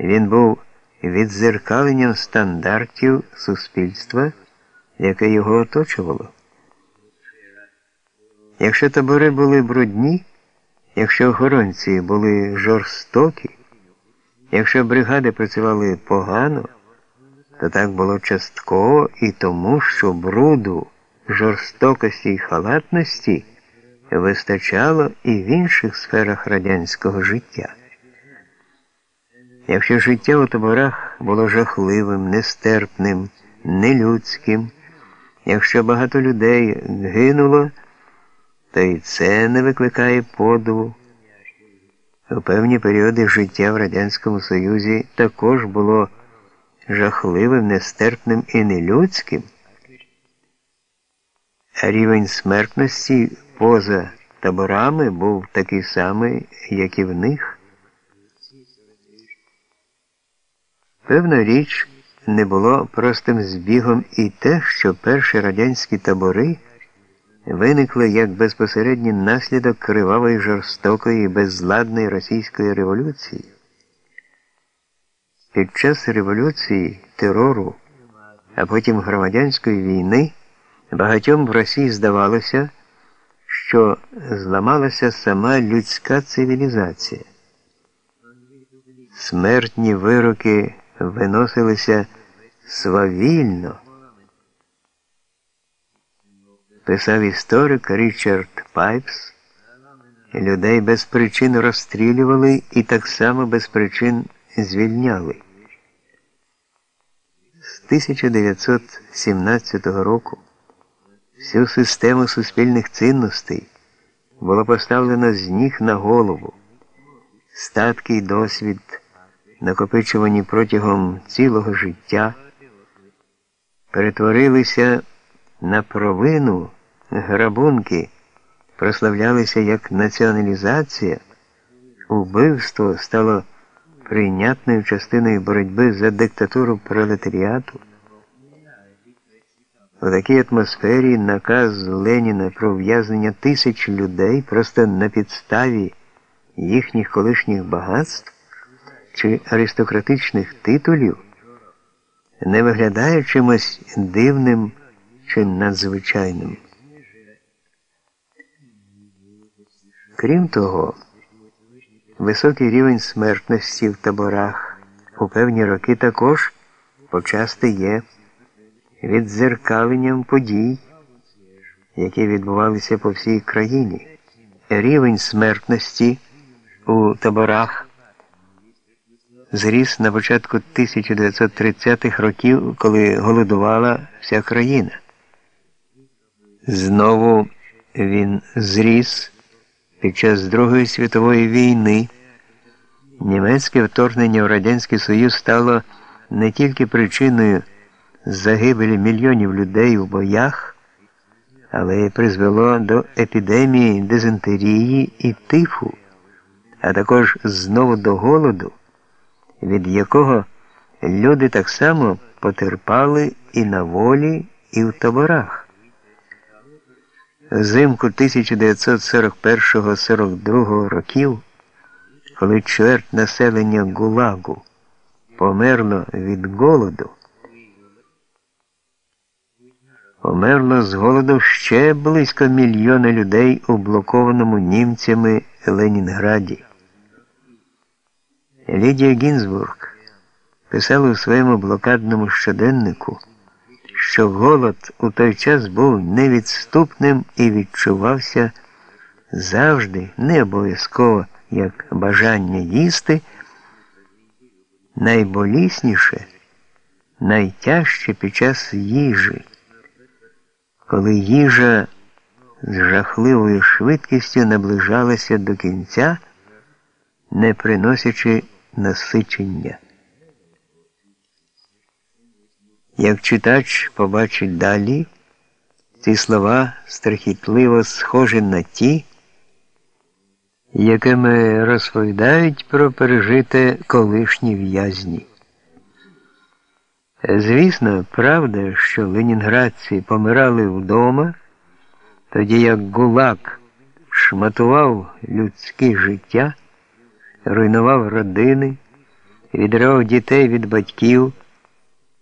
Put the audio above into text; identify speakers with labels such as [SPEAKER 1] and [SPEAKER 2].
[SPEAKER 1] Він був відзеркаленням стандартів суспільства, яке його оточувало. Якщо табори були брудні, якщо охоронці були жорстокі, якщо бригади працювали погано, то так було частково і тому, що бруду, жорстокості і халатності вистачало і в інших сферах радянського життя. Якщо життя у таборах було жахливим, нестерпним, нелюдським, якщо багато людей гинуло, то і це не викликає подиву. У певні періоди життя в Радянському Союзі також було жахливим, нестерпним і нелюдським, а рівень смертності поза таборами був такий самий, як і в них. Певна річ, не було простим збігом і те, що перші радянські табори виникли як безпосередній наслідок кривавої жорстокої безладної російської революції. Під час революції, терору, а потім громадянської війни багатьом в Росії здавалося, що зламалася сама людська цивілізація. Смертні вироки виносилися свавільно. Писав історик Річард Пайпс, людей без причин розстрілювали і так само без причин звільняли. З 1917 року всю систему суспільних цінностей було поставлено з ніг на голову. Статки й досвід, накопичувані протягом цілого життя, перетворилися на провину грабунки, прославлялися як націоналізація, убивство стало прийнятною частиною боротьби за диктатуру пролетаріату. У такій атмосфері наказ Леніна про в'язнення тисяч людей просто на підставі їхніх колишніх багатств чи аристократичних титулів не виглядає чимось дивним чи надзвичайним. Крім того, високий рівень смертності в таборах у певні роки також почасти є віддзеркаленням подій, які відбувалися по всій країні. Рівень смертності у таборах зріс на початку 1930-х років, коли голодувала вся країна. Знову він зріс під час Другої світової війни. Німецьке вторгнення в Радянський Союз стало не тільки причиною загибелі мільйонів людей у боях, але й призвело до епідемії дизентерії і тифу, а також знову до голоду, від якого люди так само потерпали і на волі, і в таборах. Взимку 1941-42 років, коли чверть населення Гулагу померло від голоду, померло з голоду ще близько мільйона людей у блокованому німцями Ленінграді. Лідія Гінзбург писала у своєму блокадному щоденнику що голод у той час був невідступним і відчувався завжди не обов'язково як бажання їсти, найболісніше, найтяжче під час їжі, коли їжа з жахливою швидкістю наближалася до кінця, не приносячи насичення. Як читач побачить далі, ці слова страхітливо схожі на ті, якими розповідають про пережите колишні в'язні. Звісно, правда, що ленінградці помирали вдома, тоді як гулак шматував людське життя, руйнував родини відривав дітей від батьків.